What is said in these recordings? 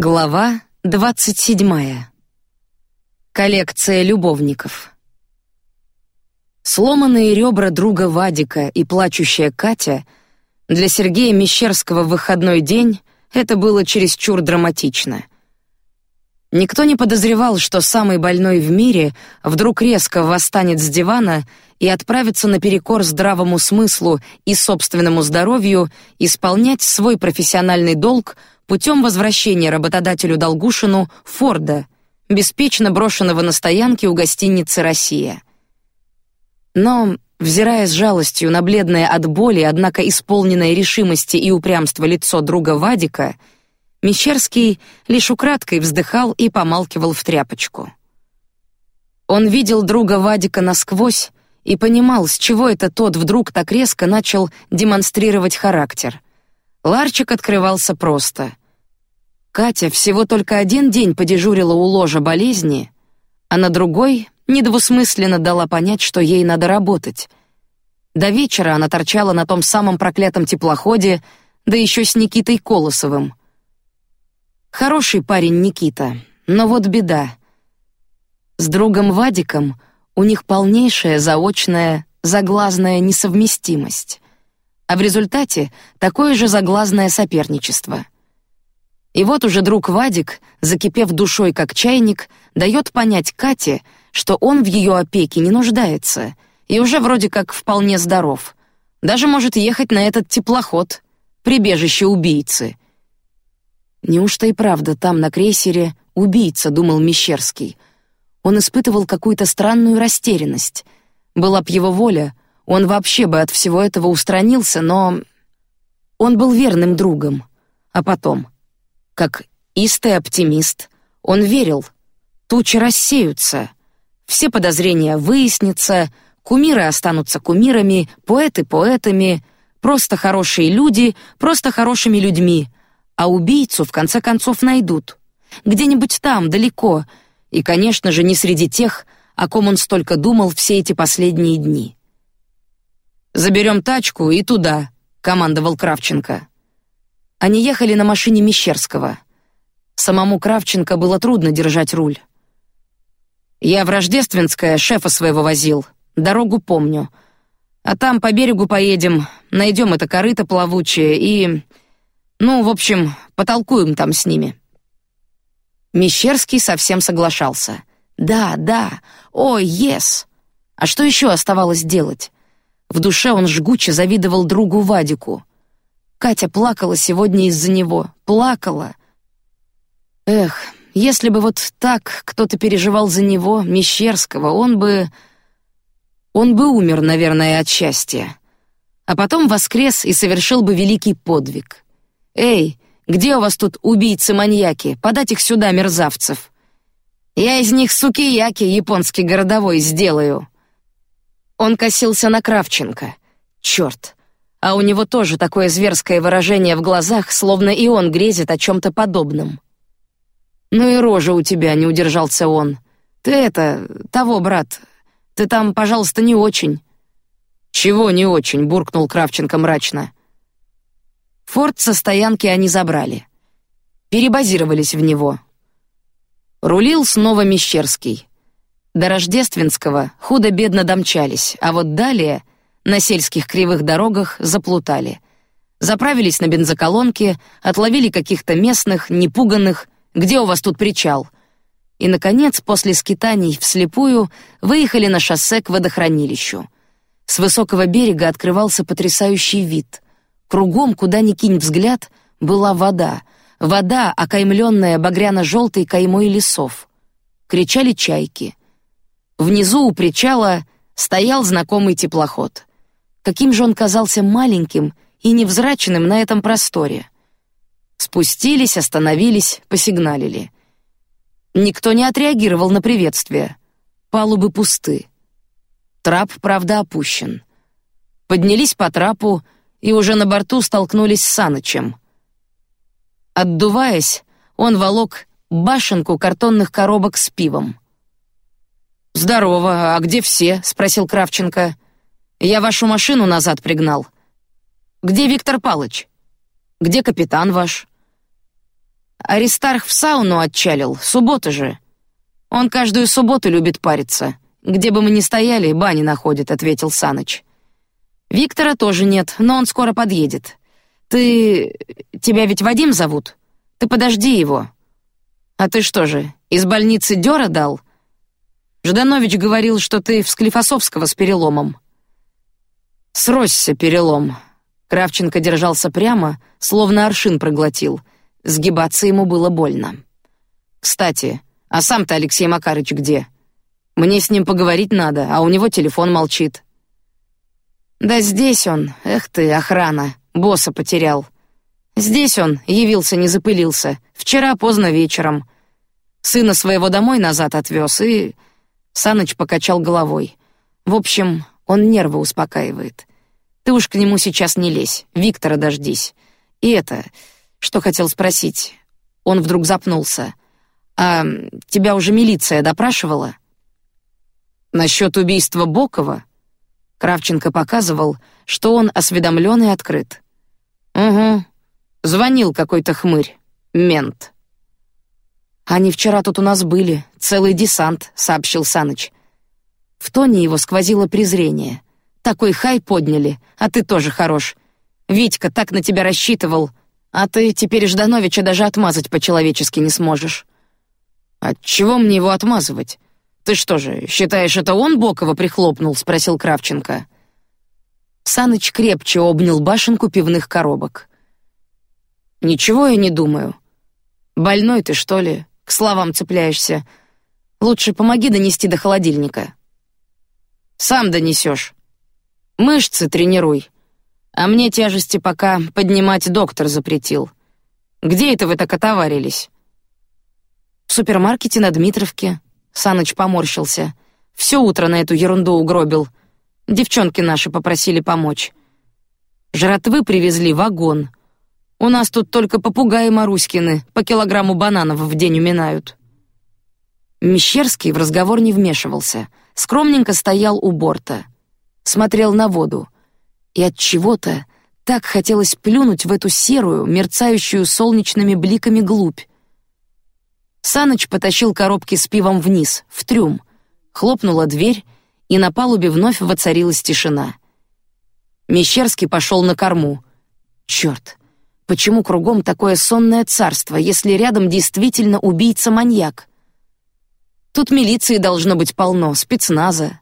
Глава двадцать седьмая. Коллекция любовников. Сломанные ребра друга Вадика и плачущая Катя для Сергея Мещерского в выходной день это было чересчур драматично. Никто не подозревал, что самый больной в мире вдруг резко восстанет с дивана и отправится наперекор здравому смыслу и собственному здоровью исполнять свой профессиональный долг путем возвращения работодателю Долгушину Форда, беспечно брошенного на стоянке у гостиницы Россия. Но, взирая с жалостью на бледное от боли, однако исполненное решимости и упрямства лицо друга Вадика, Мещерский лишь украдкой вздыхал и помалкивал в тряпочку. Он видел друга Вадика насквозь и понимал, с чего это тот вдруг так резко начал демонстрировать характер. Ларчик открывался просто. Катя всего только один день подежурила у ложа болезни, а на другой недвусмысленно дала понять, что ей надо работать. До вечера она торчала на том самом проклятом теплоходе, да еще с Никитой Колосовым. Хороший парень Никита, но вот беда. С другом Вадиком у них полнейшая заочная заглазная несовместимость, а в результате такое же заглазное соперничество — и вот уже друг Вадик, закипев душой как чайник, дает понять Кате, что он в ее опеке не нуждается и уже вроде как вполне здоров, даже может ехать на этот теплоход, прибежище убийцы. Неужто и правда там на крейсере убийца, думал Мещерский. Он испытывал какую-то странную растерянность. Была б его воля, он вообще бы от всего этого устранился, но он был верным другом. А потом как истый оптимист, он верил, тучи рассеются, все подозрения выяснятся, кумиры останутся кумирами, поэты поэтами, просто хорошие люди, просто хорошими людьми, а убийцу в конце концов найдут где-нибудь там далеко, и, конечно же, не среди тех, о ком он столько думал все эти последние дни. Заберем тачку и туда, командовал Кравченко. Они ехали на машине Мещерского. Самому Кравченко было трудно держать руль. Я в Рождественское шефа своего возил, дорогу помню. А там по берегу поедем, найдем это корыто плавучее и, ну, в общем, потолкуем там с ними. Мещерский совсем соглашался. Да, да, о, yes. А что еще оставалось делать? В душе он жгуче завидовал другу Вадику. Катя плакала сегодня из-за него, плакала. Эх, если бы вот так кто-то переживал за него, Мещерского, он бы... Он бы умер, наверное, от счастья. А потом воскрес и совершил бы великий подвиг. Эй, где у вас тут убийцы-маньяки? Подать их сюда, мерзавцев. Я из них сукияки японский городовой сделаю. Он косился на Кравченко. Черт, а у него тоже такое зверское выражение в глазах, словно и он грезит о чем-то подобном. Ну и рожа у тебя, не удержался он. Ты это того, брат, ты там, пожалуйста, не очень. Чего не очень? буркнул Кравченко мрачно. Форт со стоянки они забрали, перебазировались в него. Рулил снова Мещерский. До Рождественского худо-бедно домчались, а вот далее на сельских кривых дорогах заплутали. Заправились на бензоколонке, отловили каких-то местных, непуганных, где у вас тут причал? И, наконец, после скитаний вслепую, выехали на шоссе к водохранилищу. С высокого берега открывался потрясающий вид. Кругом, куда ни кинь взгляд, была вода. Вода, окаймленная багряно-желтой каймой лесов. Кричали чайки. Внизу у причала стоял знакомый теплоход. Каким же он казался маленьким и невзрачным на этом просторе. Спустились, остановились, посигналили. Никто не отреагировал на приветствие. Палубы пусты. Трап, правда, опущен. Поднялись по трапу и уже на борту столкнулись с Санычем. Отдуваясь, он волок башенку картонных коробок с пивом. Здорово, а где все? – спросил Кравченко. Я вашу машину назад пригнал. Где Виктор Палыч? Где капитан ваш? Аристарх в сауну отчалил, суббота же. Он каждую субботу любит париться. Где бы мы ни стояли, бани находит, ответил Саныч. Виктора тоже нет, но он скоро подъедет. Ты... тебя ведь Вадим зовут? Ты подожди его. А ты что же, из больницы Дёра дал? Жданович говорил, что ты в Склифосовского с переломом. Сросся перелом. Кравченко держался прямо, словно аршин проглотил. Сгибаться ему было больно. Кстати, а сам-то Алексей Макарыч где? Мне с ним поговорить надо, а у него телефон молчит. Да здесь он, эх ты, охрана, босса потерял. Здесь он явился, не запылился. Вчера поздно вечером. Сына своего домой назад отвез и... Саныч покачал головой. В общем, он нервы успокаивает. Ты уж к нему сейчас не лезь, Виктора дождись. И это, что хотел спросить. Он вдруг запнулся. А тебя уже милиция допрашивала? Насчет убийства Бокова? Кравченко показывал, что он осведомлен и открыт. Угу. Звонил какой-то хмырь, мент. Они вчера тут у нас были, целый десант, сообщил Саныч. В тоне его сквозило презрение. Такой хай подняли, а ты тоже хорош. Витька так на тебя рассчитывал, а ты теперь Ждановича даже отмазать по-человечески не сможешь. От чего мне его отмазывать? Ты что же считаешь, это он Бокова прихлопнул? – спросил Кравченко. Саныч крепче обнял башенку пивных коробок. Ничего я не думаю. Больной ты что ли? К словам цепляешься. Лучше помоги донести до холодильника. Сам донесешь. Мышцы тренируй. А мне тяжести пока поднимать доктор запретил. Где это вы так отоварились? В супермаркете на Дмитровке. Саныч поморщился. Все утро на эту ерунду угробил. Девчонки наши попросили помочь. Жратвы привезли вагон. У нас тут только попугаи Маруськины по килограмму бананов в день уминают. Мещерский в разговор не вмешивался, скромненько стоял у борта, смотрел на воду, и от чего-то так хотелось плюнуть в эту серую, мерцающую солнечными бликами глубь. Саныч потащил коробки с пивом вниз, в трюм. Хлопнула дверь, и на палубе вновь воцарилась тишина. Мещерский пошел на корму. Черт, почему кругом такое сонное царство, если рядом действительно убийца-маньяк? Тут милиции должно быть полно, спецназа.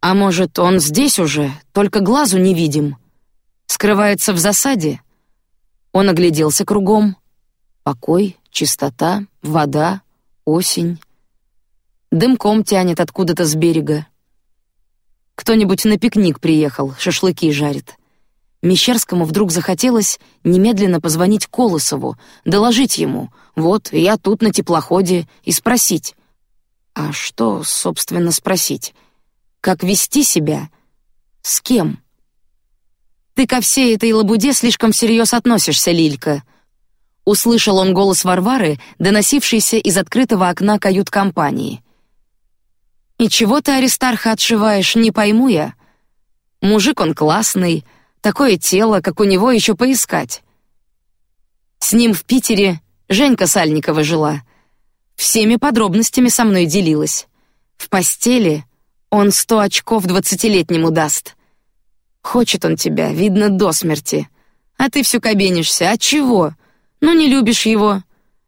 А может, он здесь уже, только глазу не видим? Скрывается в засаде? Он огляделся кругом. Покой, чистота, вода, осень. Дымком тянет откуда-то с берега. Кто-нибудь на пикник приехал, шашлыки жарит. Мещерскому вдруг захотелось немедленно позвонить Колосову, доложить ему: вот я тут на теплоходе, и спросить. А что, собственно, спросить? Как вести себя? С кем? Ты ко всей этой лабуде слишком всерьез относишься, Лилька. Услышал он голос Варвары, доносившийся из открытого окна кают-компании. И чего ты Аристарха отшиваешь, не пойму я. Мужик он классный, такое тело, как у него еще поискать. С ним в Питере Женька Сальникова жила, всеми подробностями со мной делилась. В постели он сто очков двадцатилетнему даст. Хочет он тебя, видно до смерти, а ты все кабенишься. От чего? Ну не любишь его.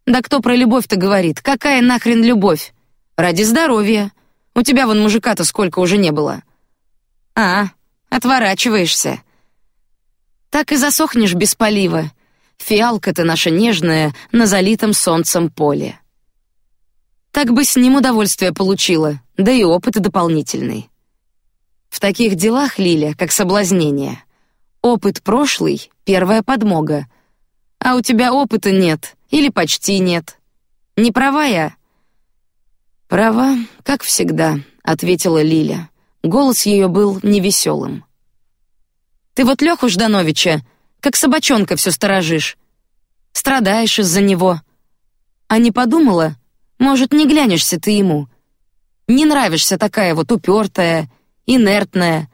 Да кто про любовь-то говорит? Какая нахрен любовь? Ради здоровья. У тебя вон мужика-то сколько уже не было. А, отворачиваешься. Так и засохнешь без полива. Фиалка-то наша нежная на залитом солнцем поле. Так бы с ним удовольствие получила, да и опыт дополнительный. В таких делах, Лиля, как соблазнение, опыт прошлый — первая подмога, а у тебя опыта нет или почти нет. Не права я. Права, как всегда, ответила Лиля. Голос ее был невеселым. Ты вот Леху Ждановича, как собачонка все сторожишь, страдаешь из-за него. А не подумала, может, не глянешься ты ему? Не нравишься такая вот упертая, инертная.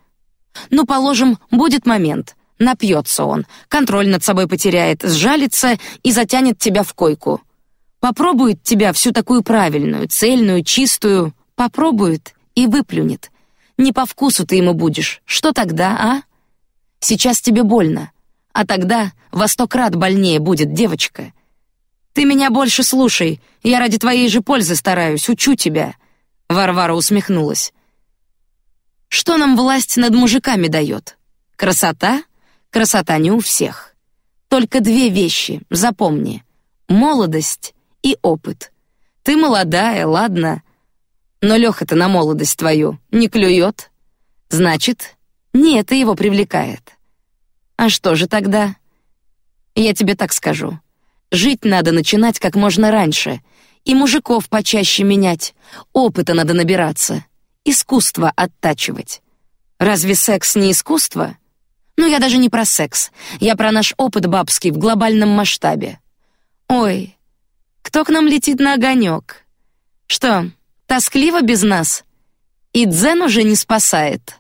Ну, положим, будет момент, Напьется он, контроль над собой потеряет, сжалится и затянет тебя в койку. Попробует тебя всю такую правильную, цельную, чистую, попробует и выплюнет. Не по вкусу ты ему будешь. Что тогда, а? Сейчас тебе больно, а тогда во сто крат больнее будет, девочка. Ты меня больше слушай, я ради твоей же пользы стараюсь, учу тебя. Варвара усмехнулась. Что нам власть над мужиками дает? Красота? Красота не у всех. Только две вещи, запомни: молодость и опыт. Ты молодая, ладно, но Леха-то на молодость твою не клюет. Значит, не это его привлекает. А что же тогда? Я тебе так скажу. Жить надо начинать как можно раньше, и мужиков почаще менять, опыта надо набираться, искусство оттачивать. Разве секс не искусство? Ну я даже не про секс, я про наш опыт бабский в глобальном масштабе. Ой, кто к нам летит на огонек? Что, тоскливо без нас? И дзен уже не спасает.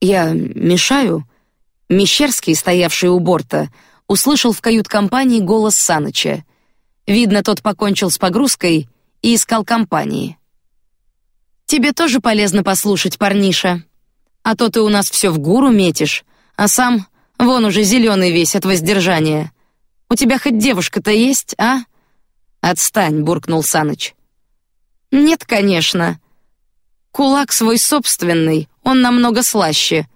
Я мешаю. Мещерский, стоявший у борта, услышал в кают-компании голос Саныча. Видно, тот покончил с погрузкой и искал компании. Тебе тоже полезно послушать, парниша. А то ты у нас все в гуру метишь, а сам вон уже зеленый весь от воздержания. У тебя хоть девушка-то есть, а? Отстань, буркнул Саныч. Нет, конечно. Кулак свой собственный, он намного слаще.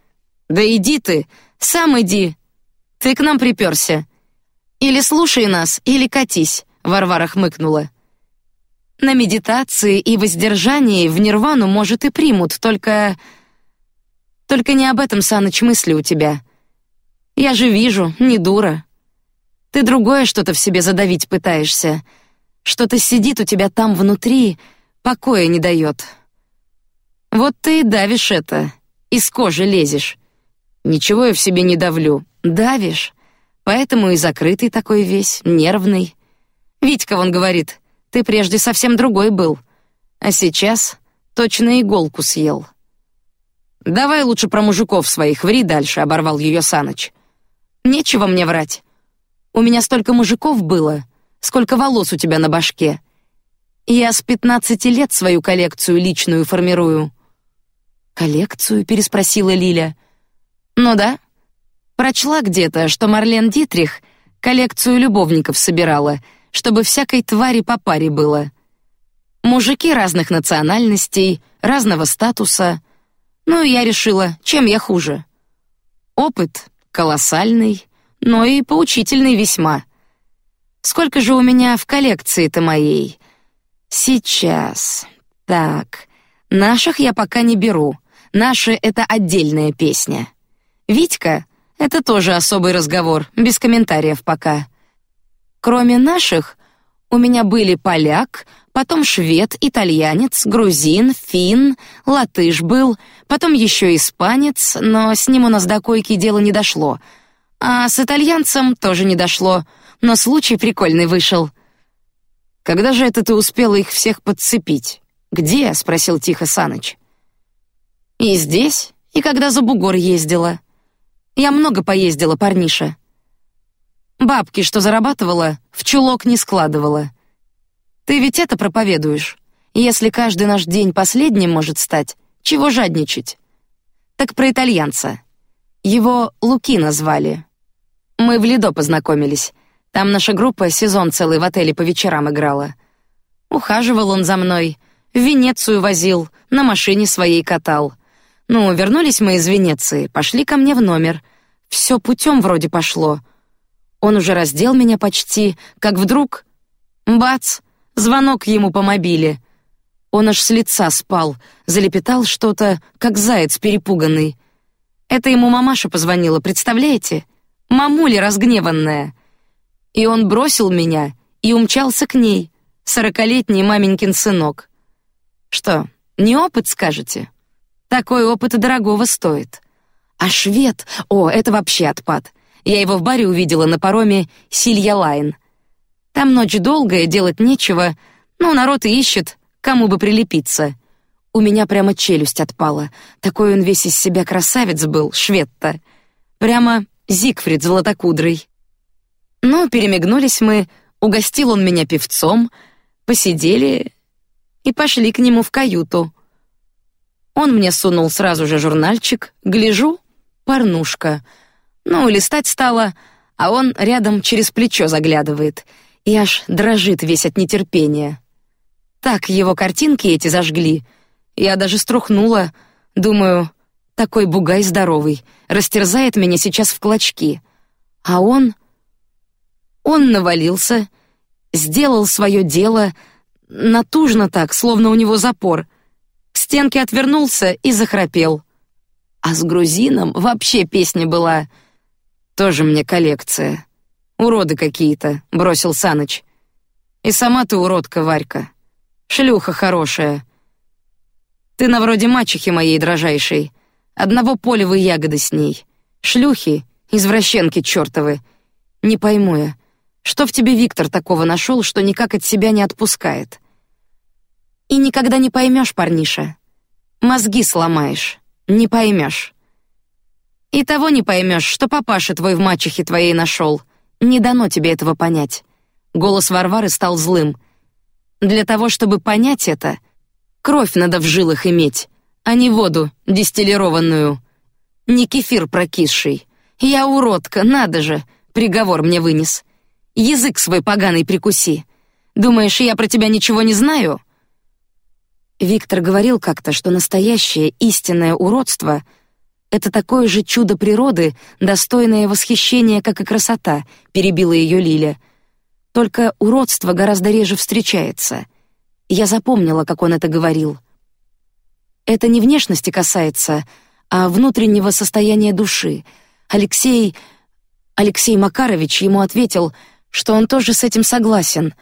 Да иди ты, сам иди. Ты к нам приперся. Или слушай нас, или катись. Варвара хмыкнула. На медитации и воздержании в нирвану может и примут, только только не об этом, Саныч, мысли у тебя. Я же вижу, не дура. Ты другое что-то в себе задавить пытаешься. Что-то сидит у тебя там внутри, покоя не дает. Вот ты и давишь это, из кожи лезешь. Ничего я в себе не давлю, давишь. Поэтому и закрытый такой весь, нервный. Витька он говорит, ты прежде совсем другой был, а сейчас точно иголку съел. Давай лучше про мужиков своих ври дальше, оборвал ее Саныч. Нечего мне врать. У меня столько мужиков было, сколько волос у тебя на башке. Я с пятнадцати лет свою коллекцию личную формирую. Коллекцию? переспросила Лиля. Ну да. Прочла где-то, что Марлен Дитрих коллекцию любовников собирала, чтобы всякой твари по паре было. Мужики разных национальностей, разного статуса. Ну и я решила, чем я хуже. Опыт колоссальный, но и поучительный весьма. Сколько же у меня в коллекции-то моей? Сейчас. Так, наших я пока не беру. Наши — это отдельная песня. Витька — это тоже особый разговор, без комментариев пока. Кроме наших, у меня были поляк, потом швед, итальянец, грузин, фин, латыш был, потом еще испанец, но с ним у нас до койки дело не дошло. А с итальянцем тоже не дошло, но случай прикольный вышел. Когда же это ты успела их всех подцепить? Где? спросил тихо Саныч. И здесь, и когда за бугор ездила. Я много поездила, парниша. Бабки, что зарабатывала, в чулок не складывала. Ты ведь это проповедуешь. Если каждый наш день последним может стать, чего жадничать? Так про итальянца. Его Луки назвали. Мы в Лидо познакомились. Там наша группа сезон целый в отеле по вечерам играла. Ухаживал он за мной, в Венецию возил, на машине своей катал. Ну, вернулись мы из Венеции, пошли ко мне в номер. Все путем вроде пошло. Он уже раздел меня почти, как вдруг, бац, звонок ему по мобиле. Он аж с лица спал, залепетал что-то, как заяц перепуганный. Это ему мамаша позвонила, представляете? Мамуля разгневанная. И он бросил меня и умчался к ней, сорокалетний маменькин сынок. Что, не опыт скажете? Такой опыт дорогого стоит. А швед, о, это вообще отпад. Я его в баре увидела на пароме Силья Лайн. Там ночь долгая, делать нечего, но народ и ищет, кому бы прилепиться. У меня прямо челюсть отпала. Такой он весь из себя красавец был, швед-то. Прямо Зигфрид златокудрый. Ну, перемигнулись мы, угостил он меня певцом, посидели и пошли к нему в каюту. Он мне сунул сразу же журнальчик, гляжу, порнушка. Ну, листать стало, а он рядом через плечо заглядывает и аж дрожит весь от нетерпения. Так его картинки эти зажгли. Я даже струхнула, думаю, такой бугай здоровый, растерзает меня сейчас в клочки. А он... Он навалился, сделал свое дело, натужно так, словно у него запор. К стенке отвернулся и захрапел. А с грузином вообще песня была. Тоже мне коллекция. Уроды какие-то, бросил Саныч. И сама ты уродка, Варька. Шлюха хорошая. Ты на вроде мачехи моей дрожайшей. Одного поля ягоды с ней. Шлюхи, извращенки чертовы. Не пойму я, что в тебе Виктор такого нашел, что никак от себя не отпускает. И никогда не поймешь, парниша. Мозги сломаешь, не поймешь. И того не поймешь, что папаша твой в мачехе твоей нашел. Не дано тебе этого понять. Голос Варвары стал злым. Для того, чтобы понять это, кровь надо в жилах иметь, а не воду дистиллированную, не кефир прокисший. Я уродка, надо же, приговор мне вынес. Язык свой поганый прикуси. Думаешь, я про тебя ничего не знаю? Виктор говорил как-то, что настоящее истинное уродство — это такое же чудо природы, достойное восхищения, как и красота. Перебила ее Лиля. Только уродство гораздо реже встречается. Я запомнила, как он это говорил. Это не внешности касается, а внутреннего состояния души. Алексей Алексей Макарович ему ответил, что он тоже с этим согласен,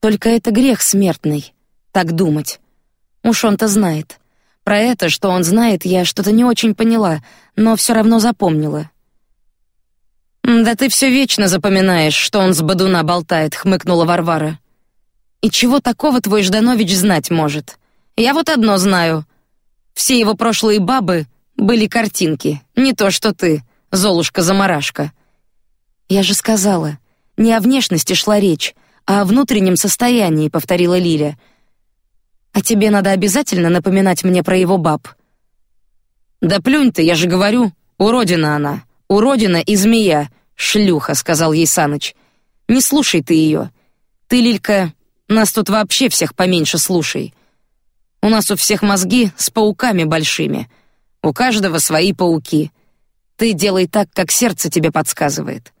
только это грех смертный, так думать. Уж он-то знает. Про это, что он знает, я что-то не очень поняла, но все равно запомнила. Да ты все вечно запоминаешь, что он с Бадуна болтает, хмыкнула Варвара. И чего такого твой Жданович знать может? Я вот одно знаю. Все его прошлые бабы были картинки, не то что ты, Золушка-замарашка. Я же сказала, не о внешности шла речь, а о внутреннем состоянии, повторила Лиля. А тебе надо обязательно напоминать мне про его баб. Да плюнь ты, я же говорю, уродина она, уродина и змея, шлюха, сказал ей Саныч. Не слушай ты ее. Ты, Лилька, нас тут вообще всех поменьше слушай. У нас у всех мозги с пауками большими. У каждого свои пауки. Ты делай так, как сердце тебе подсказывает.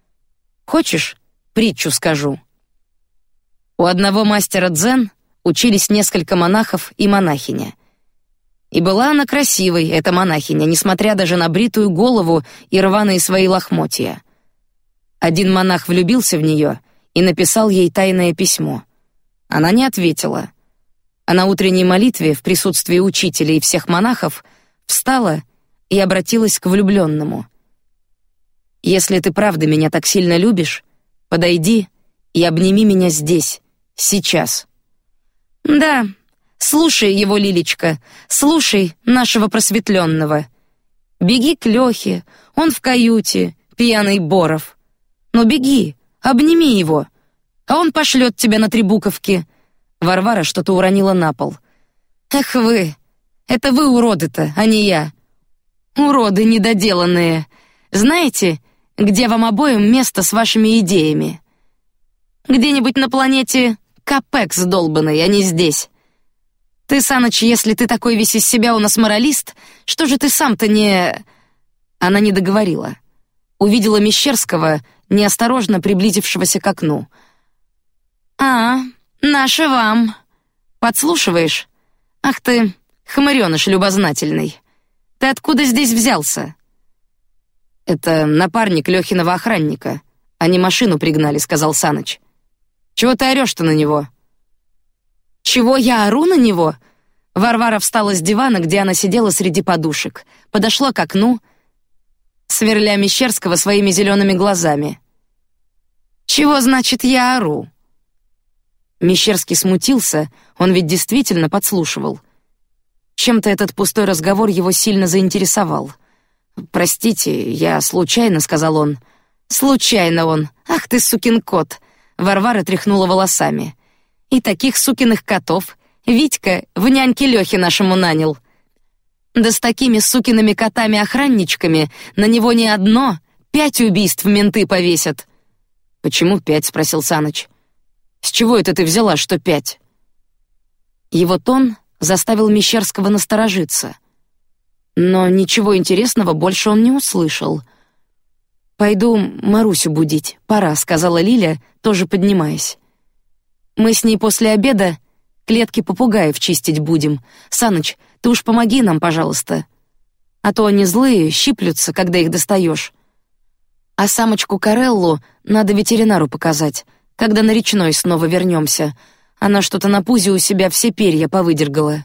Хочешь, притчу скажу. У одного мастера дзен учились несколько монахов и монахиня. И была она красивой, эта монахиня, несмотря даже на бритую голову и рваные свои лохмотья. Один монах влюбился в нее и написал ей тайное письмо. Она не ответила. А на утренней молитве в присутствии учителя и всех монахов встала и обратилась к влюбленному. Если ты правда меня так сильно любишь, Подойди и обними меня здесь, сейчас. Да, слушай его, Лилечка, слушай нашего просветленного. Беги к Лехе, он в каюте, пьяный Боров. Но беги, обними его, а он пошлет тебя на три буковки. Варвара что-то уронила на пол. Эх вы, это вы уроды-то, а не я. Уроды недоделанные. Знаете, где вам обоим место с вашими идеями. Где-нибудь на планете Капекс долбаный, а не здесь. Ты, Саныч, если ты такой весь из себя у нас моралист, что же ты сам-то не...» Она не договорила. Увидела Мещерского, неосторожно приблизившегося к окну. «А, наши вам. Подслушиваешь? Ах ты, хмыреныш любознательный. Ты откуда здесь взялся?» Это напарник Лехиного охранника. Они машину пригнали, сказал Саныч. Чего ты орешь-то на него? Чего я ору на него? Варвара встала с дивана, где она сидела среди подушек, подошла к окну, сверля Мещерского своими зелеными глазами. Чего значит я ору? Мещерский смутился, он ведь действительно подслушивал. Чем-то этот пустой разговор его сильно заинтересовал. Простите, я случайно, сказал он. Случайно он. Ах ты сукин кот. Варвара тряхнула волосами. И таких сукиных котов Витька в няньке Лехи нашему нанял. Да с такими сукиными котами-охранничками на него не одно, пять убийств менты повесят. Почему пять? спросил Саныч. С чего это ты взяла, что пять? Его тон заставил Мещерского насторожиться, но ничего интересного больше он не услышал. Пойду Марусю будить, пора, сказала Лиля, тоже поднимаясь. Мы с ней после обеда клетки попугаев чистить будем. Саныч, ты уж помоги нам, пожалуйста, а то они злые, щиплются, когда их достаешь. А самочку Кареллу надо ветеринару показать, когда на речной снова вернемся. Она что-то на пузе у себя все перья повыдергала.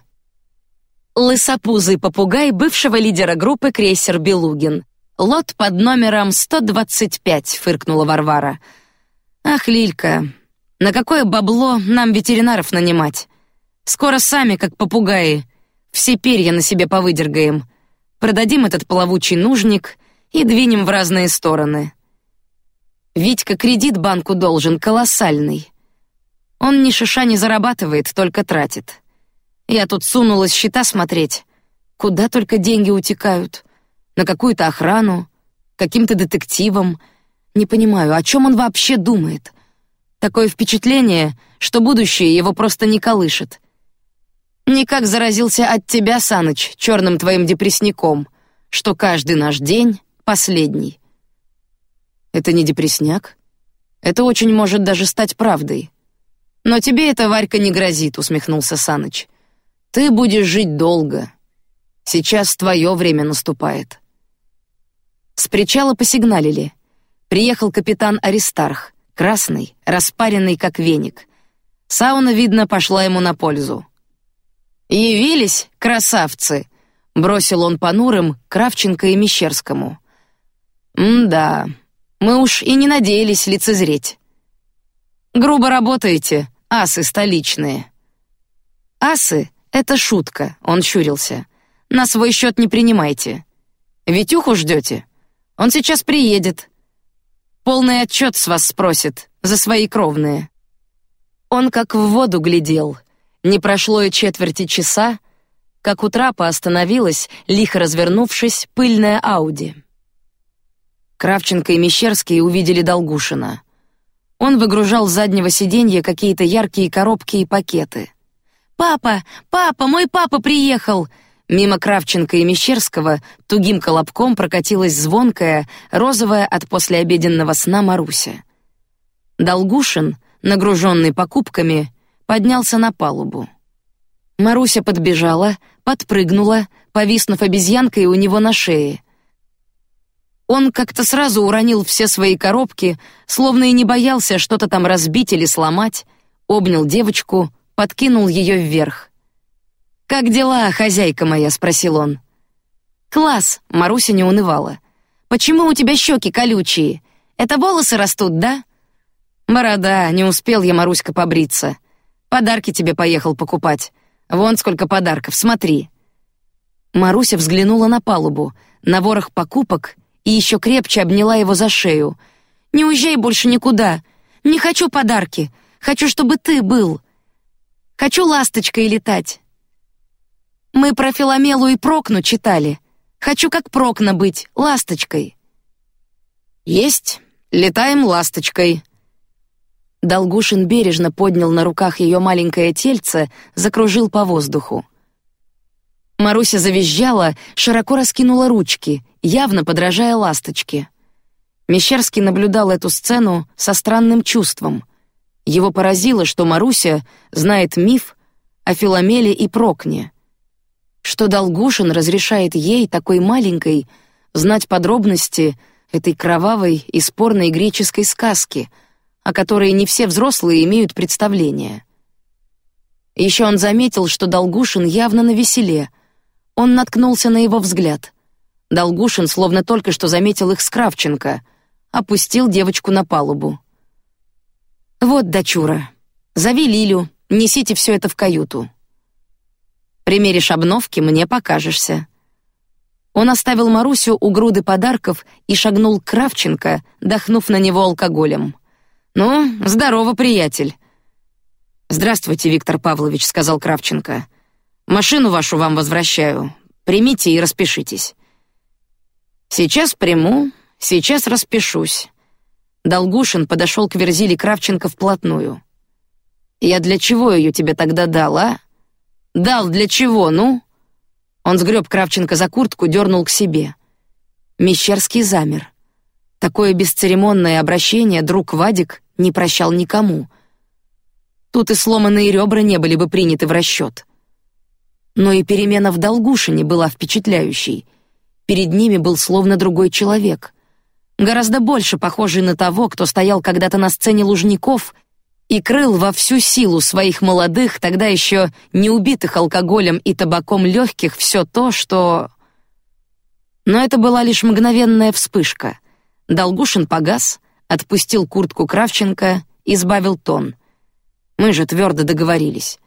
Лысопузый попугай бывшего лидера группы крейсер Белугин. Лот под номером 125, фыркнула Варвара. Ах, Лилька, на какое бабло нам ветеринаров нанимать? Скоро сами, как попугаи, все перья на себе повыдергаем. Продадим этот плавучий нужник и двинем в разные стороны. Витька кредит банку должен колоссальный. Он ни шиша не зарабатывает, только тратит. Я тут сунулась счета смотреть. Куда только деньги утекают. На какую-то охрану, каким-то детективом. Не понимаю, о чем он вообще думает. Такое впечатление, что будущее его просто не колышет. Никак заразился от тебя, Саныч, черным твоим депрессником, что каждый наш день последний. Это не депресняк. Это очень может даже стать правдой. Но тебе эта Варька не грозит, усмехнулся Саныч. Ты будешь жить долго. Сейчас твое время наступает. С причала посигналили. Приехал капитан Аристарх, красный, распаренный как веник. Сауна видно пошла ему на пользу. Явились красавцы, бросил он понурым Кравченко и Мещерскому. да, мы уж и не надеялись лицезреть. Грубо работаете, асы столичные. Асы — это шутка, он щурился. На свой счет не принимайте. Витюху ждете? Он сейчас приедет. Полный отчет с вас спросит за свои кровные. Он как в воду глядел. Не прошло и четверти часа, как у трапа остановилась, лихо развернувшись, пыльная Ауди. Кравченко и Мещерский увидели Долгушина. Он выгружал с заднего сиденья какие-то яркие коробки и пакеты. «Папа! Папа! Мой папа приехал!» Мимо Кравченко и Мещерского тугим колобком прокатилась звонкая, розовая от послеобеденного сна Маруся. Долгушин, нагруженный покупками, поднялся на палубу. Маруся подбежала, подпрыгнула, повиснув обезьянкой у него на шее — он как-то сразу уронил все свои коробки, словно и не боялся что-то там разбить или сломать, обнял девочку, подкинул ее вверх. Как дела, хозяйка моя? спросил он. Класс, Маруся не унывала. Почему у тебя щеки колючие? Это волосы растут, да? Борода, не успел я Маруська побриться. Подарки тебе поехал покупать. Вон сколько подарков, смотри. Маруся взглянула на палубу, на ворох покупок и еще крепче обняла его за шею. Не уезжай больше никуда. Не хочу подарки. Хочу, чтобы ты был. Хочу ласточкой летать. Мы про Филомелу и Прокну читали. Хочу как Прокна быть, ласточкой. Есть. Летаем ласточкой. Долгушин бережно поднял на руках ее маленькое тельце, закружил по воздуху. Маруся завизжала, широко раскинула ручки, явно подражая ласточке. Мещерский наблюдал эту сцену со странным чувством. Его поразило, что Маруся знает миф о Филомеле и Прокне, что Долгушин разрешает ей такой маленькой знать подробности этой кровавой и спорной греческой сказки, о которой не все взрослые имеют представление. Еще он заметил, что Долгушин явно на веселе — он наткнулся на его взгляд. Долгушин, словно только что заметил их с Кравченко, опустил девочку на палубу. Вот, дочура, зови Лилю, несите все это в каюту. Примеришь обновки, мне покажешься. Он оставил Марусю у груды подарков и шагнул к Кравченко, дохнув на него алкоголем. Ну, здорово, приятель. Здравствуйте, Виктор Павлович, сказал Кравченко. Машину вашу вам возвращаю. Примите и распишитесь. Сейчас приму, сейчас распишусь. Долгушин подошел к Верзиле Кравченко вплотную. Я для чего ее тебе тогда дал, а? Дал для чего, ну? Он сгреб Кравченко за куртку, дернул к себе. Мещерский замер. Такое бесцеремонное обращение друг Вадик не прощал никому. Тут и сломанные ребра не были бы приняты в расчет. Но и перемена в Долгушине была впечатляющей. Перед ними был словно другой человек, гораздо больше похожий на того, кто стоял когда-то на сцене Лужников и крыл во всю силу своих молодых, тогда еще не убитых алкоголем и табаком легких все то, что... Но это была лишь мгновенная вспышка. Долгушин погас, отпустил куртку Кравченко, избавил тон. Мы же твердо договорились.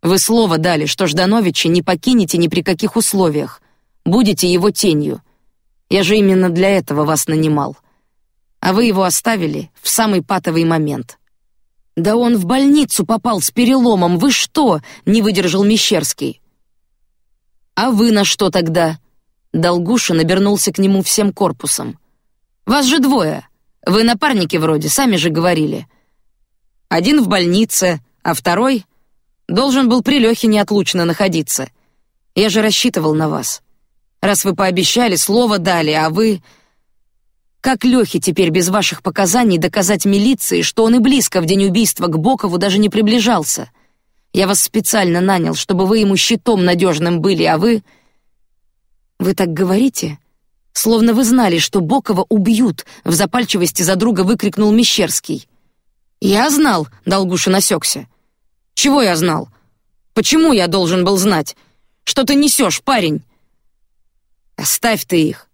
Вы слово дали, что Ждановича не покинете ни при каких условиях. Будете его тенью. Я же именно для этого вас нанимал. А вы его оставили в самый патовый момент. Да он в больницу попал с переломом. Вы что? Не выдержал Мещерский. А вы на что тогда? Долгушин обернулся к нему всем корпусом. Вас же двое. Вы напарники вроде, сами же говорили. Один в больнице, а второй должен был при Лехе неотлучно находиться. Я же рассчитывал на вас. Раз вы пообещали, слово дали, а вы как Лехе теперь без ваших показаний доказать милиции, что он и близко в день убийства к Бокову даже не приближался? Я вас специально нанял, чтобы вы ему щитом надежным были, а вы... Вы так говорите, словно вы знали, что Бокова убьют. В запальчивости за друга выкрикнул Мещерский. Я знал, Долгушин осекся. Чего я знал? Почему я должен был знать? Что ты несешь, парень? Оставь ты их.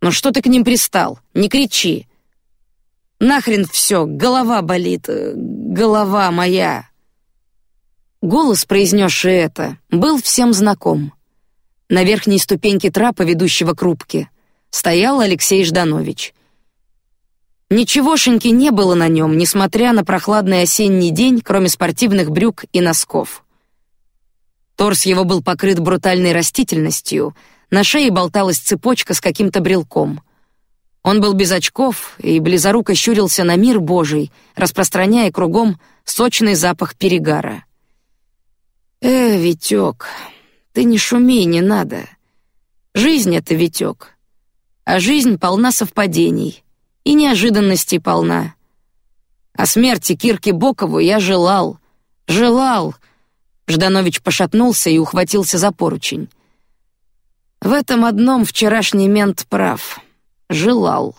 Но что ты к ним пристал? Не кричи. Нахрен все, голова болит, э, голова моя. Голос, произнесший это, был всем знаком. На верхней ступеньке трапа, ведущего к рубке, стоял Алексей Жданович. Ничегошеньки не было на нем, несмотря на прохладный осенний день, кроме спортивных брюк и носков. Торс его был покрыт брутальной растительностью, на шее болталась цепочка с каким-то брелком. Он был без очков и близоруко щурился на мир Божий, распространяя кругом сочный запах перегара. Э, Витек, ты не шуми, не надо. Жизнь это Витек, а жизнь полна совпадений и неожиданностей полна. О смерти Кирки Бокову я желал, желал. Жданович пошатнулся и ухватился за поручень. В этом одном вчерашний мент прав. Желал.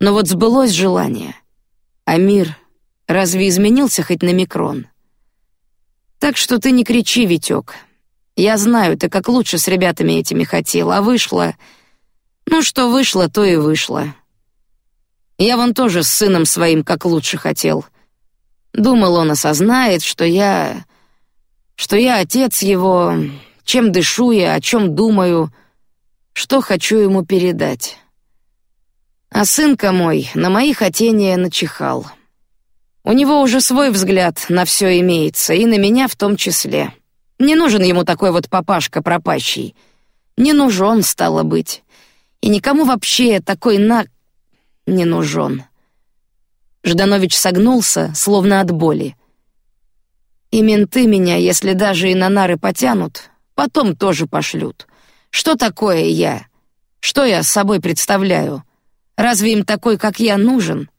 Но вот сбылось желание. А мир разве изменился хоть на микрон? Так что ты не кричи, Витек. Я знаю, ты как лучше с ребятами этими хотел, а вышло... Ну что вышло, то и вышло. Я вон тоже с сыном своим как лучше хотел. Думал, он осознает, что я... что я отец его чем дышу я, о чем думаю, что хочу ему передать. А сынка мой на мои хотения начихал. У него уже свой взгляд на все имеется, и на меня в том числе. Не нужен ему такой вот папашка пропащий. Не нужен, стало быть. И никому вообще такой на... не нужен. Жданович согнулся, словно от боли. И менты меня, если даже и на нары потянут, Потом тоже пошлют. Что такое я? Что я собой представляю? Разве им такой, как я, нужен?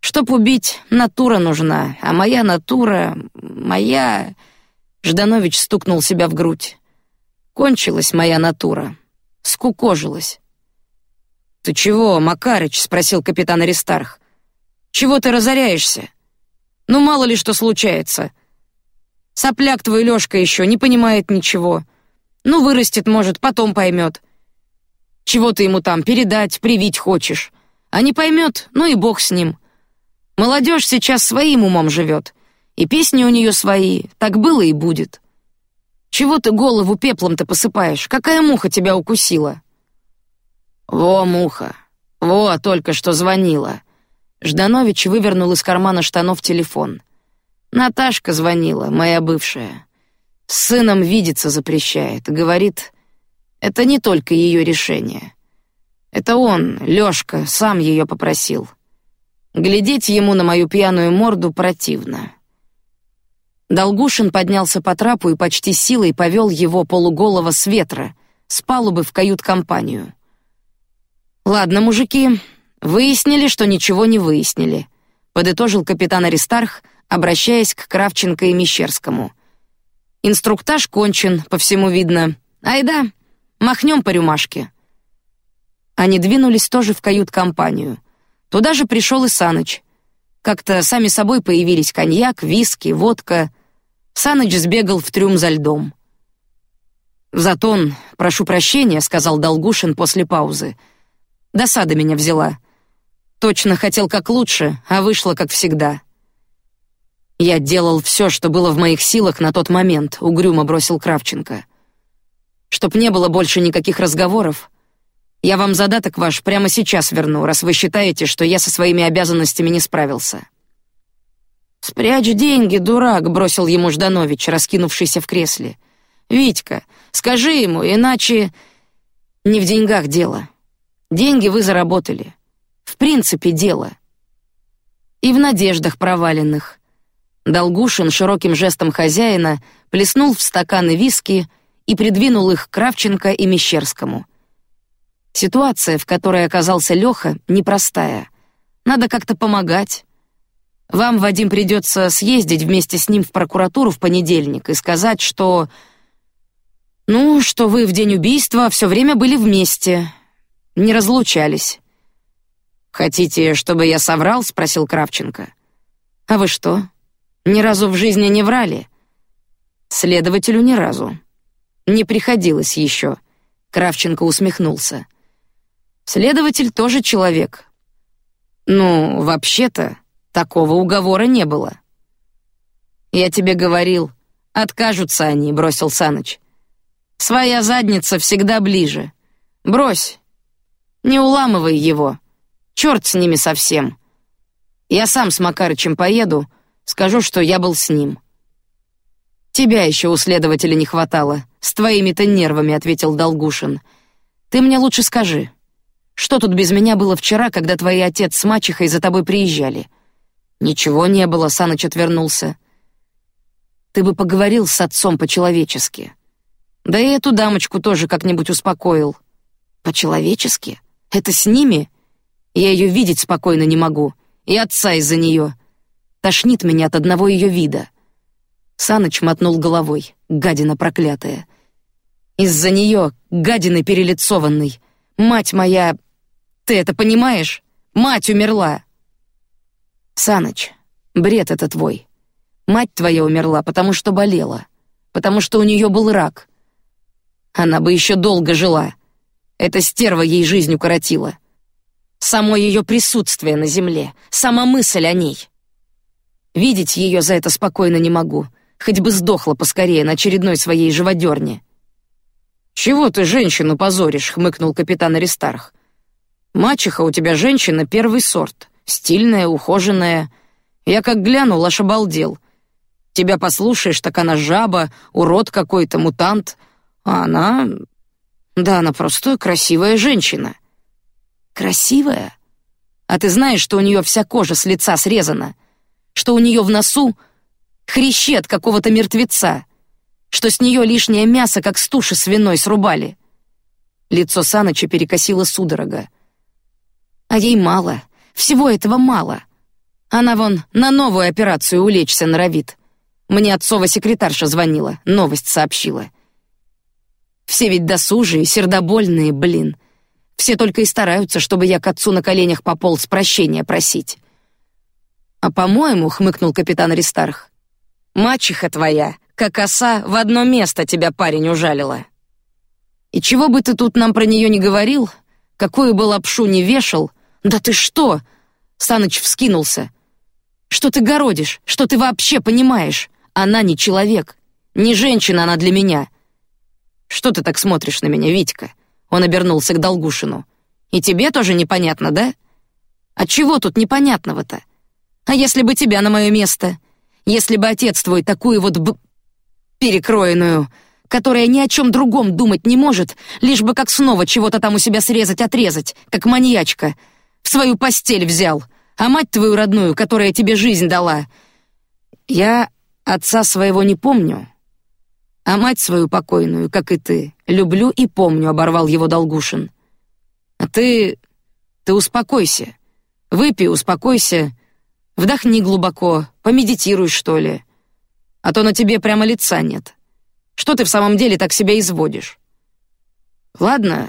Чтоб убить, натура нужна, а моя натура, моя... Жданович стукнул себя в грудь. Кончилась моя натура, скукожилась. Ты чего, Макарыч? – спросил капитан Аристарх. Чего ты разоряешься? Ну мало ли что случается. Сопляк твой Лёшка еще не понимает ничего. Ну вырастет, может, потом поймет. Чего ты ему там передать, привить хочешь? А не поймет, ну и бог с ним. Молодежь сейчас своим умом живет, и песни у нее свои. Так было и будет. Чего ты голову пеплом-то посыпаешь? Какая муха тебя укусила? Во муха, во только что звонила. Жданович вывернул из кармана штанов телефон. Наташка звонила, моя бывшая. С сыном видеться запрещает, говорит, это не только ее решение. Это он, Лёшка, сам ее попросил. Глядеть ему на мою пьяную морду противно. Долгушин поднялся по трапу и почти силой повел его полуголого с ветра, с палубы в кают-компанию. Ладно, мужики, выяснили, что ничего не выяснили, подытожил капитан Аристарх, обращаясь к Кравченко и Мещерскому. Инструктаж кончен, по всему видно. Айда, махнем по рюмашке. Они двинулись тоже в кают-компанию. Туда же пришел и Саныч. Как-то сами собой появились коньяк, виски, водка. Саныч сбегал в трюм за льдом. «Затон, прошу прощения», — сказал Долгушин после паузы. «Досада меня взяла. Точно хотел как лучше, а вышло как всегда». «Я делал все, что было в моих силах на тот момент», — угрюмо бросил Кравченко. «Чтоб не было больше никаких разговоров, я вам задаток ваш прямо сейчас верну, раз вы считаете, что я со своими обязанностями не справился. Спрячь деньги, дурак, бросил ему Жданович, раскинувшийся в кресле. Витька, скажи ему, иначе не в деньгах дело. Деньги вы заработали. В принципе, дело. И в надеждах проваленных. Долгушин широким жестом хозяина плеснул в стаканы виски и придвинул их Кравченко и Мещерскому. Ситуация, в которой оказался Леха, непростая. Надо как-то помогать. Вам, Вадим, придется съездить вместе с ним в прокуратуру в понедельник и сказать, что, ну, что вы в день убийства все время были вместе, не разлучались. Хотите, чтобы я соврал? – спросил Кравченко. А вы что? Ни разу в жизни не врали? Следователю ни разу. Не приходилось еще. Кравченко усмехнулся. Следователь тоже человек. Ну, вообще-то, такого уговора не было. Я тебе говорил, откажутся они, бросил Саныч. Своя задница всегда ближе. Брось, не уламывай его. Черт с ними совсем. Я сам с Макарычем поеду, скажу, что я был с ним. Тебя еще у следователя не хватало, с твоими-то нервами, ответил Долгушин. Ты мне лучше скажи, что тут без меня было вчера, когда твои отец с мачехой за тобой приезжали? Ничего не было, Саныч отвернулся. Ты бы поговорил с отцом по-человечески. Да и эту дамочку тоже как-нибудь успокоил. По-человечески? Это с ними? Я ее видеть спокойно не могу. И отца из-за нее. Тошнит меня от одного ее вида. Саныч мотнул головой. Гадина проклятая. Из-за нее, гадины перелицованной. Мать моя ты это понимаешь? Мать умерла. Саныч, бред это твой. Мать твоя умерла, потому что болела, потому что у нее был рак. Она бы еще долго жила. Эта стерва ей жизнь укоротила. Само ее присутствие на земле, сама мысль о ней. Видеть ее за это спокойно не могу, хоть бы сдохла поскорее на очередной своей живодерне. Чего ты женщину позоришь? хмыкнул капитан Аристарх. Мачеха у тебя женщина первый сорт, стильная, ухоженная. Я как глянул, аж обалдел. Тебя послушаешь, так она жаба, урод какой-то, мутант. А она... Да, она просто красивая женщина. Красивая? А ты знаешь, что у нее вся кожа с лица срезана? Что у нее в носу хрящи от какого-то мертвеца? Что с нее лишнее мясо, как с туши свиной, срубали? Лицо Саныча перекосило судорога. А ей мало, всего этого мало. Она вон на новую операцию улечься норовит. Мне отцова секретарша звонила, новость сообщила. Все ведь досужие, сердобольные, блин. Все только и стараются, чтобы я к отцу на коленях пополз прощения просить. А по-моему, хмыкнул капитан Ристарх, мачеха твоя, как оса, в одно место тебя парень ужалила. И чего бы ты тут нам про нее не говорил, какую бы лапшу не вешал, да ты что? Саныч вскинулся. Что ты городишь? Что ты вообще понимаешь? Она не человек, Не женщина она для меня. Что ты так смотришь на меня, Витька? Он обернулся к Долгушину. И тебе тоже непонятно, да? А чего тут непонятного-то? А если бы тебя на мое место? Если бы отец твой такую вот б... перекроенную, которая ни о чем другом думать не может, лишь бы как снова чего-то там у себя срезать, отрезать, как маньячка, в свою постель взял, а мать твою родную, которая тебе жизнь дала. Я отца своего не помню, а мать свою покойную, как и ты, люблю и помню, оборвал его Долгушин. А ты, ты успокойся, выпей, успокойся, вдохни глубоко, помедитируй что ли, а то на тебе прямо лица нет. Что ты в самом деле так себя изводишь? Ладно,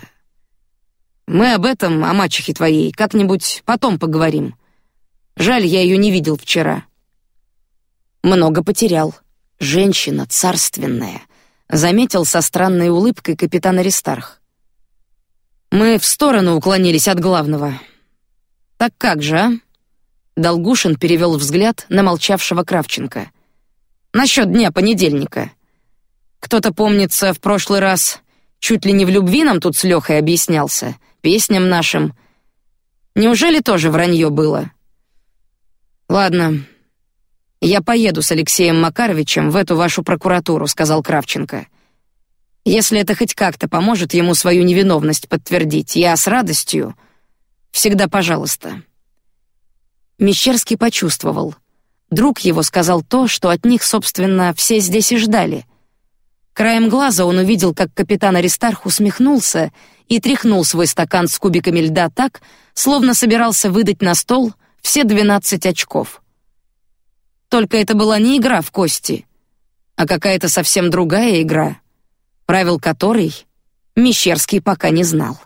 мы об этом, о мачехе твоей, как-нибудь потом поговорим. Жаль, я ее не видел вчера. Много потерял. Женщина царственная, заметил со странной улыбкой капитан Аристарх. Мы в сторону уклонились от главного. Так как же, а? Долгушин перевел взгляд на молчавшего Кравченко. Насчет дня понедельника. Кто-то помнится в прошлый раз чуть ли не в любви нам тут с Лехой объяснялся, песням нашим. Неужели тоже вранье было? Ладно, я поеду с Алексеем Макаровичем в эту вашу прокуратуру, сказал Кравченко. Если это хоть как-то поможет ему свою невиновность подтвердить, я с радостью. Всегда, пожалуйста. Мещерский почувствовал. Друг его сказал то, что от них, собственно, все здесь и ждали. Краем глаза он увидел, как капитан Аристарх усмехнулся и тряхнул свой стакан с кубиками льда так, словно собирался выдать на стол все двенадцать очков. Только это была не игра в кости, а какая-то совсем другая игра, правил которой Мещерский пока не знал.